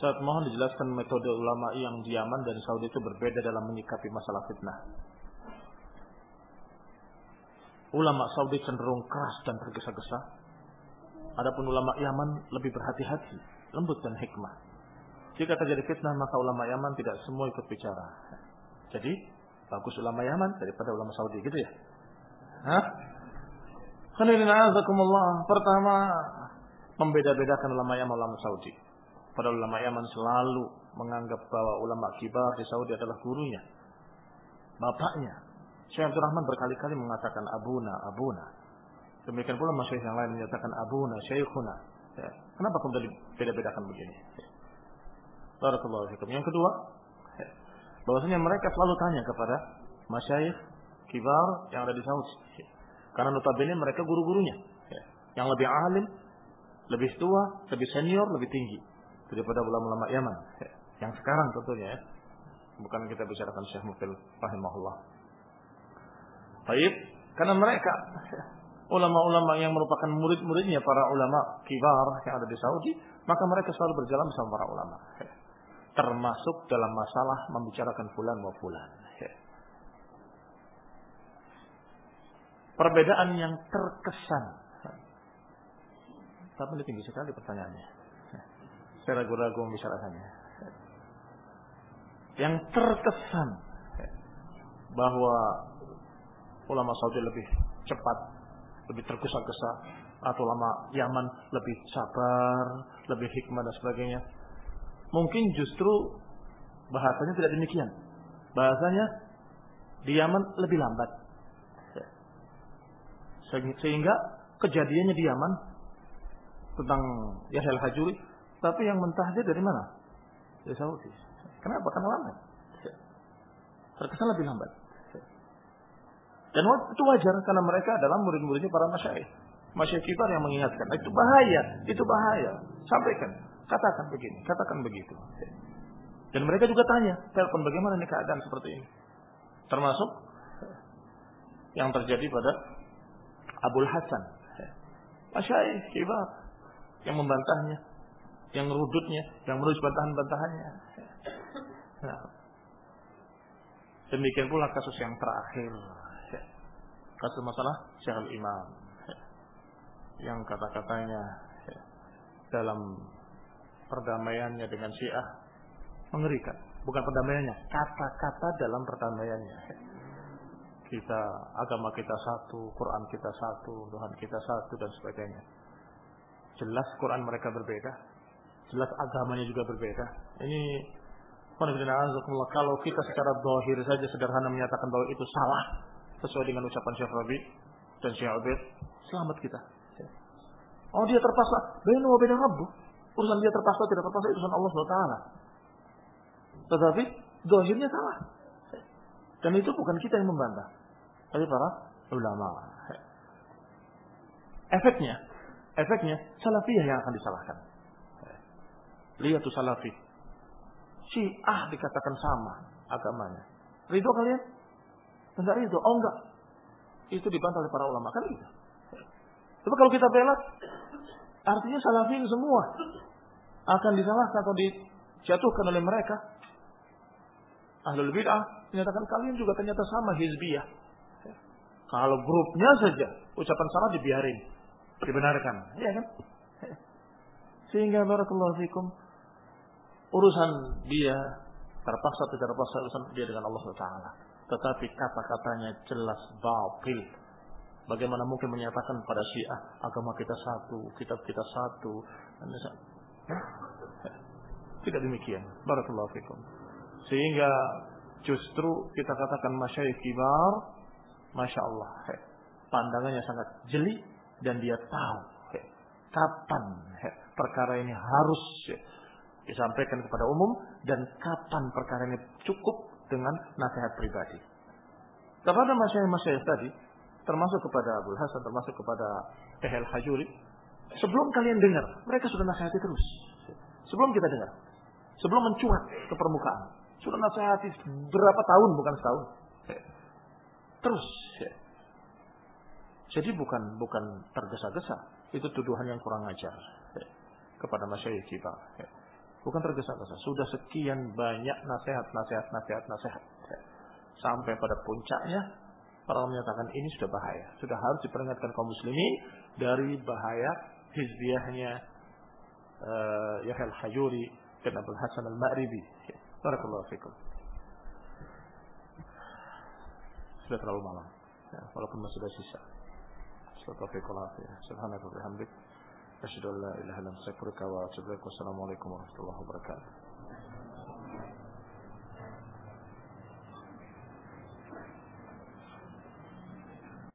Saat mohon dijelaskan metode ulama yang di Yaman dan Saudi itu berbeda dalam menyikapi masalah fitnah. Ulama Saudi cenderung keras dan tergesa-gesa. Adapun ulama Yaman lebih berhati-hati, lembut dan hikmah. Jika terjadi fitnah maka ulama Yaman tidak semua ikut bicara. Jadi bagus ulama Yaman daripada ulama Saudi gitu ya. Hah? Pertama membeda-bedakan ulama Yaman ulama Saudi. Pada ulama Yaman selalu menganggap bahwa ulama kibar di Saudi adalah gurunya. Bapaknya. Syekh Abdul Rahman berkali-kali mengatakan abuna, abuna. Demikian pula masyarakat yang lain menyatakan abuna, syekhuna. Ya. Kenapa kemudian beda-bedakan begini? Barakallahu. Yang kedua, ya. bahwasanya mereka selalu tanya kepada masyayikh kibar yang ada di Saudi. Karena notabene mereka guru-gurunya. Ya. Yang lebih alim, lebih tua, lebih senior, lebih tinggi daripada ulama-ulama Yaman. Yang sekarang tentunya ya. Bukan kita bicarakan Syekh Mufil rahimahullah. Baik, karena mereka ulama-ulama yang merupakan murid-muridnya para ulama kibar yang ada di Saudi, maka mereka selalu berjalan bersama para ulama. Termasuk dalam masalah membicarakan fulan mau fulan. Perbedaan yang terkesan. Tapi ini tinggi sekali pertanyaannya. Saya ragu-ragu membicarakannya. Yang terkesan bahwa ulama Saudi lebih cepat, lebih tergesa-gesa, atau ulama Yaman lebih sabar, lebih hikmah dan sebagainya. Mungkin justru bahasanya tidak demikian. Bahasanya di Yaman lebih lambat. Sehingga kejadiannya di Yaman tentang Yahya al-Hajuri tapi yang mentahdir dari mana? Dari Saudi. Kenapa? Karena lambat. Terkesan lebih lambat. Dan itu wajar karena mereka adalah murid-muridnya para masyayikh. Masyayikh kibar yang mengingatkan. Itu bahaya, itu bahaya. Sampaikan, katakan begini, katakan begitu. Dan mereka juga tanya, telepon bagaimana nih keadaan seperti ini. Termasuk yang terjadi pada Abul Hasan. Masyayikh kibar yang membantahnya yang rudutnya, yang menulis bantahan-bantahannya. Nah. Demikian pula kasus yang terakhir. Kasus masalah Syekh Imam. Yang kata-katanya dalam perdamaiannya dengan Syiah mengerikan. Bukan perdamaiannya, kata-kata dalam perdamaiannya. Kita agama kita satu, Quran kita satu, Tuhan kita satu dan sebagainya. Jelas Quran mereka berbeda, jelas agamanya juga berbeda. Ini kalau kita secara dohir saja sederhana menyatakan bahwa itu salah sesuai dengan ucapan Syekh Rabi dan Syekh Abid, selamat kita. Oh dia terpaksa, benu wa bena Rabbu. Urusan dia terpaksa tidak terpaksa urusan Allah SWT. Tetapi dohirnya salah. Dan itu bukan kita yang membantah. Tapi para ulama. Efeknya, efeknya salafiyah yang akan disalahkan. Lihat tuh salafi. Syiah dikatakan sama agamanya. Ridho kalian? Enggak ridho. Oh enggak. Itu dibantah oleh para ulama. Kan gitu. Tapi kalau kita bela, artinya salafi semua akan disalahkan atau dijatuhkan oleh mereka. Ahlul bid'ah menyatakan kalian juga ternyata sama hizbiyah. Kalau grupnya saja ucapan salah dibiarin, dibenarkan, ya kan? Sehingga barakallahu fikum urusan dia terpaksa tidak terpaksa urusan dia dengan Allah Taala. Tetapi kata-katanya jelas batil. Bagaimana mungkin menyatakan pada Syiah agama kita satu, kitab kita satu? Tidak demikian. Barakallahu fikum. Sehingga justru kita katakan masyayikh kibar, masya Allah, pandangannya sangat jeli dan dia tahu kapan perkara ini harus disampaikan kepada umum dan kapan perkara ini cukup dengan nasihat pribadi. Kepada masyarakat-masyarakat tadi, termasuk kepada Abu Hasan, termasuk kepada Ehel Hajuri, sebelum kalian dengar, mereka sudah nasihati terus. Sebelum kita dengar, sebelum mencuat ke permukaan, sudah nasihati berapa tahun bukan setahun. Terus. Jadi bukan bukan tergesa-gesa, itu tuduhan yang kurang ajar kepada masyarakat kita. Bukan tergesa-gesa. Sudah sekian banyak nasihat, nasihat, nasihat, nasihat. Sampai pada puncaknya, para menyatakan ini sudah bahaya. Sudah harus diperingatkan kaum muslimin dari bahaya hizbiyahnya uh, Yahya al-Hajuri dan Abdul Hasan al-Ma'ribi. Barakallahu fikum. Sudah terlalu malam. Ya, walaupun masih ada sisa. Subhanallahi wa bihamdihi. Asyhadu an la ilaha illallah warahmatullahi wabarakatuh.